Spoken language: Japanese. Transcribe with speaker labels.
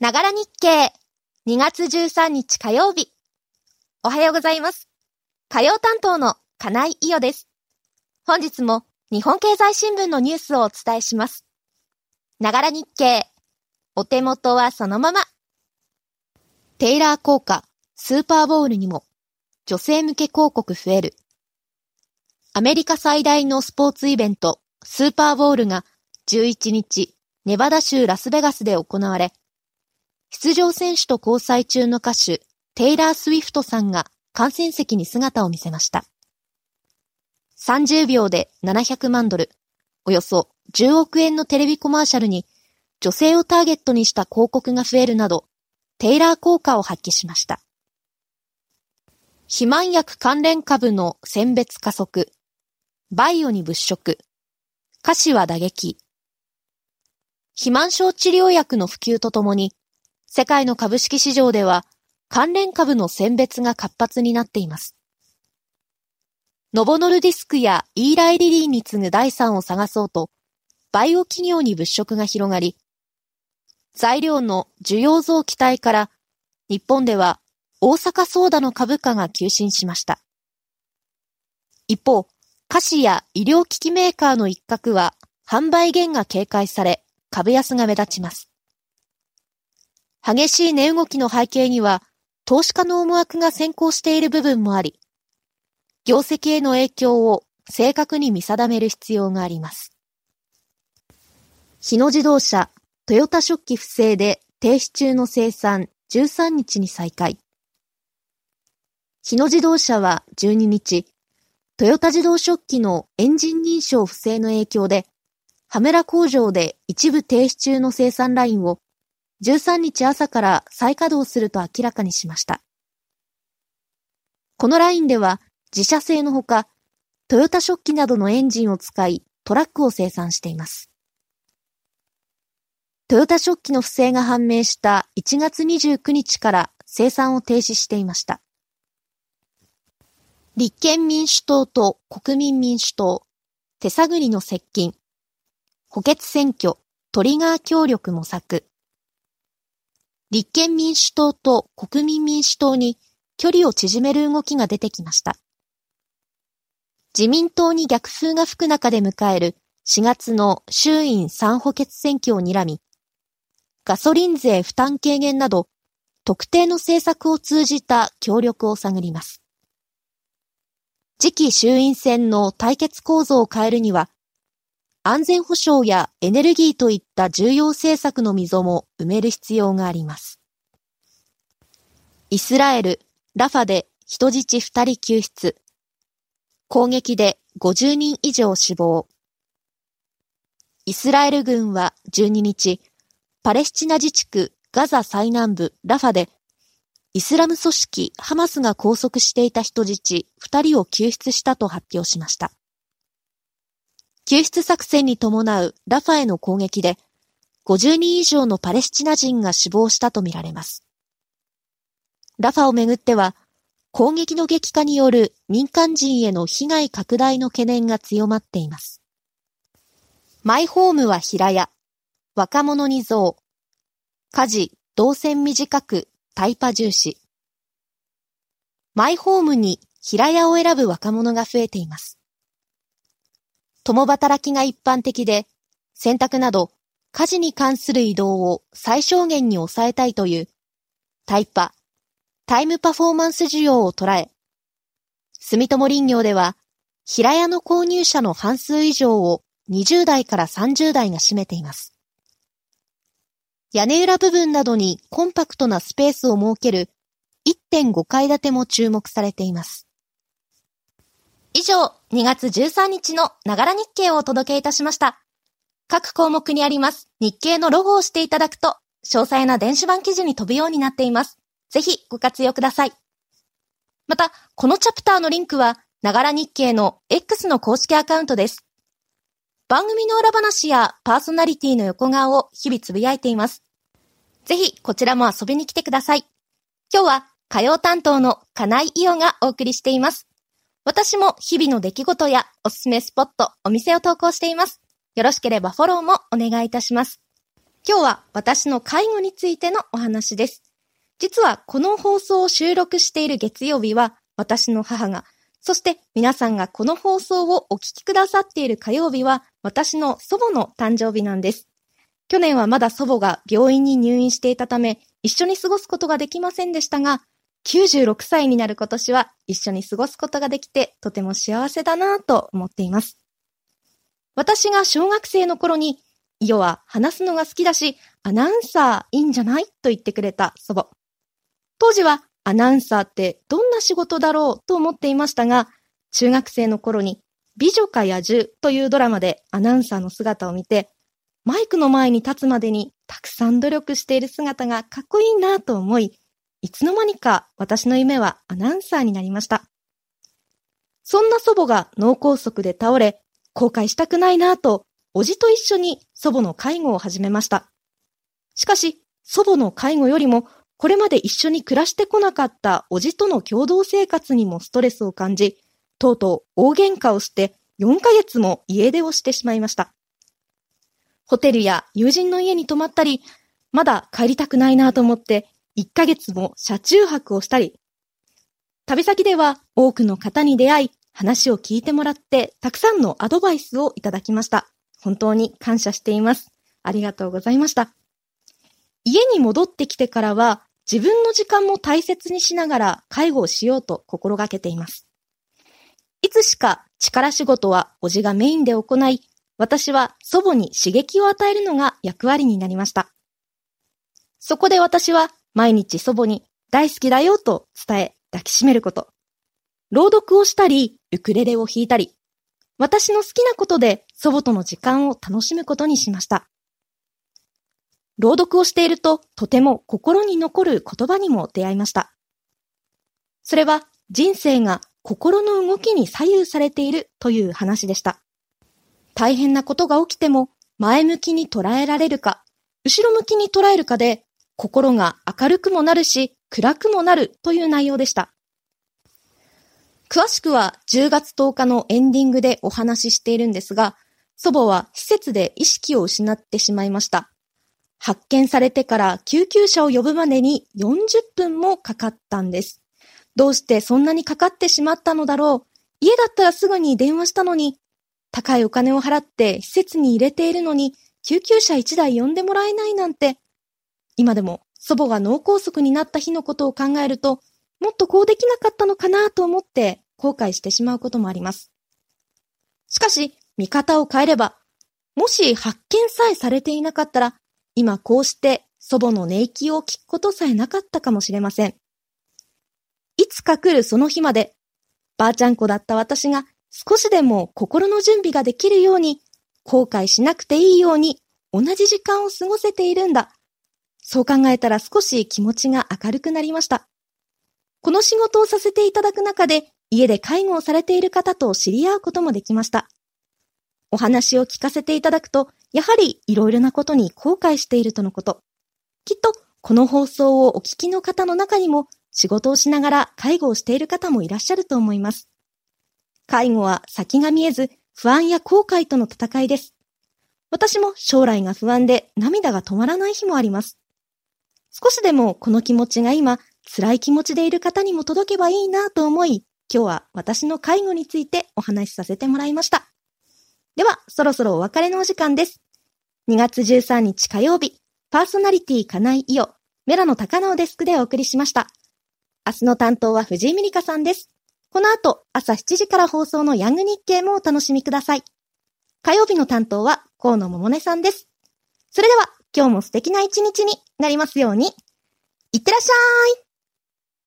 Speaker 1: ながら日経。2月13日火曜日。おはようございます。火曜担当の金井伊代です。本日も日本経済新聞のニュースをお伝えします。ながら日経。お手元はそのまま。テイラー効果、スーパーボウルにも、女性向け広告増える。アメリカ最大のスポーツイベント、スーパーボウルが11日、ネバダ州ラスベガスで行われ、出場選手と交際中の歌手、テイラー・スウィフトさんが観戦席に姿を見せました。30秒で700万ドル、およそ10億円のテレビコマーシャルに女性をターゲットにした広告が増えるなど、テイラー効果を発揮しました。肥満薬関連株の選別加速、バイオに物色、歌詞は打撃。肥満症治療薬の普及とともに、世界の株式市場では関連株の選別が活発になっています。ノボノルディスクやイーライリリーに次ぐ第3を探そうと、バイオ企業に物色が広がり、材料の需要増期待から日本では大阪ソーダの株価が急進しました。一方、菓子や医療機器メーカーの一角は販売減が警戒され、株安が目立ちます。激しい値動きの背景には、投資家の思惑が先行している部分もあり、業績への影響を正確に見定める必要があります。日野自動車、トヨタ食器不正で停止中の生産13日に再開。日野自動車は12日、トヨタ自動食器のエンジン認証不正の影響で、羽村工場で一部停止中の生産ラインを13日朝から再稼働すると明らかにしました。このラインでは自社製のほか、トヨタ食器などのエンジンを使いトラックを生産しています。トヨタ食器の不正が判明した1月29日から生産を停止していました。立憲民主党と国民民主党、手探りの接近、補欠選挙、トリガー協力模索。立憲民主党と国民民主党に距離を縮める動きが出てきました。自民党に逆風が吹く中で迎える4月の衆院3補欠選挙を睨み、ガソリン税負担軽減など特定の政策を通じた協力を探ります。次期衆院選の対決構造を変えるには、安全保障やエネルギーといった重要政策の溝も埋める必要があります。イスラエル、ラファで人質2人救出。攻撃で50人以上死亡。イスラエル軍は12日、パレスチナ自治区ガザ最南部ラファで、イスラム組織ハマスが拘束していた人質2人を救出したと発表しました。救出作戦に伴うラファへの攻撃で、50人以上のパレスチナ人が死亡したとみられます。ラファをめぐっては、攻撃の激化による民間人への被害拡大の懸念が強まっています。マイホームは平屋、若者に増、家事、動線短く、タイパ重視。マイホームに平屋を選ぶ若者が増えています。共働きが一般的で、洗濯など家事に関する移動を最小限に抑えたいというタイパ、タイムパフォーマンス需要を捉え、住友林業では平屋の購入者の半数以上を20代から30代が占めています。屋根裏部分などにコンパクトなスペースを設ける1.5階建ても注目されています。以上、2月13日のながら日経をお届けいたしました。各項目にあります日経のロゴをしていただくと、詳細な電子版記事に飛ぶようになっています。ぜひご活用ください。また、このチャプターのリンクは、ながら日経の X の公式アカウントです。番組の裏話やパーソナリティの横顔を日々つぶやいています。ぜひこちらも遊びに来てください。今日は火曜担当の金井伊代がお送りしています。私も日々の出来事やおすすめスポット、お店を投稿しています。よろしければフォローもお願いいたします。今日は私の介護についてのお話です。実はこの放送を収録している月曜日は私の母が、そして皆さんがこの放送をお聞きくださっている火曜日は私の祖母の誕生日なんです。去年はまだ祖母が病院に入院していたため一緒に過ごすことができませんでしたが、96歳になる今年は一緒に過ごすことができてとても幸せだなぁと思っています。私が小学生の頃に、イオは話すのが好きだし、アナウンサーいいんじゃないと言ってくれた祖母。当時はアナウンサーってどんな仕事だろうと思っていましたが、中学生の頃に美女か野獣というドラマでアナウンサーの姿を見て、マイクの前に立つまでにたくさん努力している姿がかっこいいなと思い、いつの間にか私の夢はアナウンサーになりました。そんな祖母が脳梗塞で倒れ、後悔したくないなぁと、おじと一緒に祖母の介護を始めました。しかし、祖母の介護よりも、これまで一緒に暮らしてこなかったおじとの共同生活にもストレスを感じ、とうとう大喧嘩をして4ヶ月も家出をしてしまいました。ホテルや友人の家に泊まったり、まだ帰りたくないなと思って1ヶ月も車中泊をしたり、旅先では多くの方に出会い、話を聞いてもらって、たくさんのアドバイスをいただきました。本当に感謝しています。ありがとうございました。家に戻ってきてからは、自分の時間も大切にしながら介護をしようと心がけています。いつしか力仕事はおじがメインで行い、私は祖母に刺激を与えるのが役割になりました。そこで私は毎日祖母に大好きだよと伝え抱きしめること。朗読をしたり、ウクレレを弾いたり、私の好きなことで祖母との時間を楽しむことにしました。朗読をしているととても心に残る言葉にも出会いました。それは人生が心の動きに左右されているという話でした。大変なことが起きても前向きに捉えられるか、後ろ向きに捉えるかで心が明るくもなるし、暗くもなるという内容でした。詳しくは10月10日のエンディングでお話ししているんですが、祖母は施設で意識を失ってしまいました。発見されてから救急車を呼ぶまでに40分もかかったんです。どうしてそんなにかかってしまったのだろう家だったらすぐに電話したのに、高いお金を払って施設に入れているのに救急車1台呼んでもらえないなんて、今でも祖母が脳梗塞になった日のことを考えると、もっとこうできなかったのかなと思って後悔してしまうこともあります。しかし、見方を変えれば、もし発見さえされていなかったら、今こうして祖母の寝息を聞くことさえなかったかもしれません。いつか来るその日まで、ばあちゃん子だった私が少しでも心の準備ができるように、後悔しなくていいように同じ時間を過ごせているんだ。そう考えたら少し気持ちが明るくなりました。この仕事をさせていただく中で、家で介護をされている方と知り合うこともできました。お話を聞かせていただくと、やはりいろいろなことに後悔しているとのこと。きっと、この放送をお聞きの方の中にも、仕事をしながら介護をしている方もいらっしゃると思います。介護は先が見えず、不安や後悔との戦いです。私も将来が不安で涙が止まらない日もあります。少しでもこの気持ちが今、辛い気持ちでいる方にも届けばいいなと思い、今日は私の介護についてお話しさせてもらいました。では、そろそろお別れのお時間です。2月13日火曜日、パーソナリティ金井伊代、メラの高野デスクでお送りしました。明日の担当は藤井美里香さんです。この後、朝7時から放送のヤング日経もお楽しみください。火曜日の担当は河野桃音さんです。それでは、今日も素敵な一日になりますように。いってらっしゃい